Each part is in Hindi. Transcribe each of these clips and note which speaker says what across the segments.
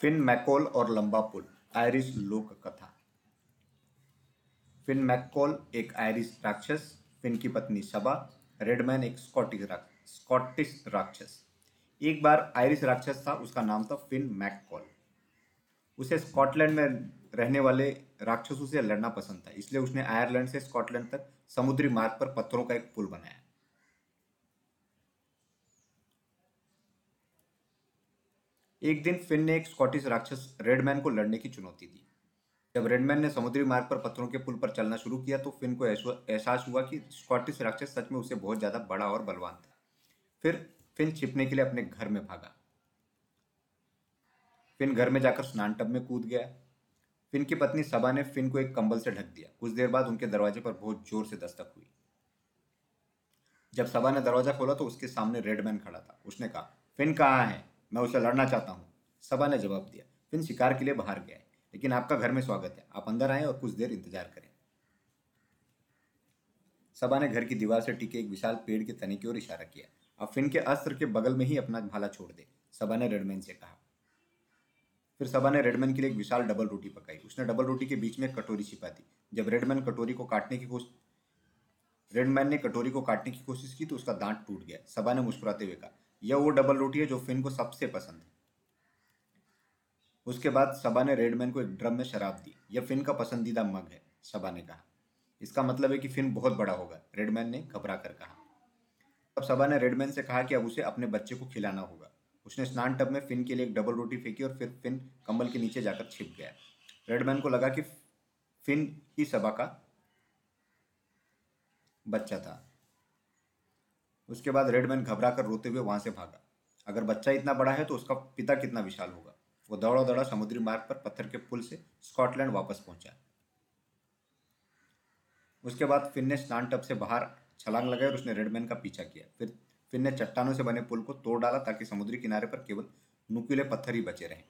Speaker 1: फिन मैकॉल और लंबा पुल, आयरिश लोक कथा। फिन मैकॉल एक आयरिश राक्षस, फिन की पत्नी सबा, रेडमैन एक स्कॉटिश राक्षस स्कॉटिश राक्षस। एक बार आयरिश राक्षस था, उसका नाम था फिन मैककॉल उसे स्कॉटलैंड में रहने वाले राक्षसों से लड़ना पसंद था, इसलिए उसने आयरलैंड से स्कॉटलैंड तक समुद्री मार्ग पर पत्थरों का एक पुल बनाया। एक दिन फिन ने एक स्कॉटिश राक्षस रेडमैन को लड़ने की चुनौती दी। जब रेडमैन ने समुद्री मार्ग पर पत्थरों के पुल पर चलना शुरू किया तो फिन को एहसास हुआ कि स्कॉटिश राक्षस सच में उसे बहुत ज़्यादा बड़ा और बलवान था। फिर फिन छिपने के लिए अपने घर में भागा। फिन घर में जाकर स्नान टब में कूद गया। फिन की पत्नी सबा ने फिन को एक कंबल से ढक दिया। कुछ देर बाद उनके दरवाजे पर बहुत ज़ोर से दस्तक हुई। जब सबा ने दरवाज़ा खोला तो उसके सामने रेडमैन खड़ा था। उसने कहा, फिन कहाँ है? मैं उसे लड़ना चाहता हूँ। सबा ने जवाब दिया। फिन शिकार के लिए बाहर गया लेकिन आपका घर में स्वागत है। आप अंदर आए और कुछ देर इंतज़ार करें। सबा ने घर की दीवार से टिके एक विशाल पेड़ के तने की ओर इशारा किया। अब फिन के अस्त्र के बगल में ही अपना भाला छोड़ दे सबा ने रेडमैन से कहा। फिर सबा ने रेडमैन के लिए एक विशाल डबल रोटी पकाई। उसने डबल रोटी के बीच में कटोरी छिपा दी। जब रेडमैन कटोरी को काटने की कोशिश रेडमैन ने कटोरी को काटने की कोशिश की तो उसका दांत टूट गया। सबा ने मुस्कुराते हुए कहा यह वो डबल रोटी है जो फिन को सबसे पसंद है। उसके बाद सबा ने रेडमैन को एक ड्रम में शराब दी, यह फिन का पसंदीदा मग है सबा ने कहा। इसका मतलब है कि फिन बहुत बड़ा होगा रेडमैन ने घबरा कर कहा। तब सबा ने रेडमैन से कहा कि अब उसे अपने बच्चे को खिलाना होगा। उसने स्नान टब में फिन के लिए एक डबल रोटी फेंकी और फिर फिन कंबल के नीचे जाकर छिप गया। रेडमैन को लगा कि फिन ही सबा का बच्चा था। उसके बाद रेडमैन घबरा कर रोते हुए वहाँ से भागा। अगर बच्चा इतना बड़ा है तो उसका पिता कितना विशाल होगा? वो दौड़ा दौड़ा समुद्री मार्ग पर पत्थर के पुल से स्कॉटलैंड वापस पहुँचा। उसके बाद फिन ने स्नान टब से बाहर छलांग लगाई और उसने रेडमैन का पीछा किया। फिर फिर ने चट्टानों से बने पुल को तोड़ डाला ताकि समुद्री किनारे पर केवल नुकीले पत्थर ही बचे रहें।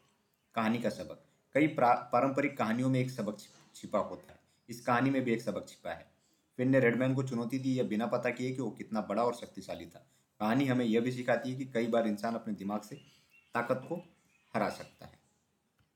Speaker 1: कहानी का सबक। कई पारंपरिक कहानियों में एक सबक छिपा होता है। इस कहानी में भी एक सबक छिपा है। फिन ने रेडमैन को चुनौती दी यह बिना पता किए कि वो कितना बड़ा और शक्तिशाली था। कहानी हमें यह भी सिखाती है कि कई बार इंसान अपने दिमाग से ताकत को हरा सकता है।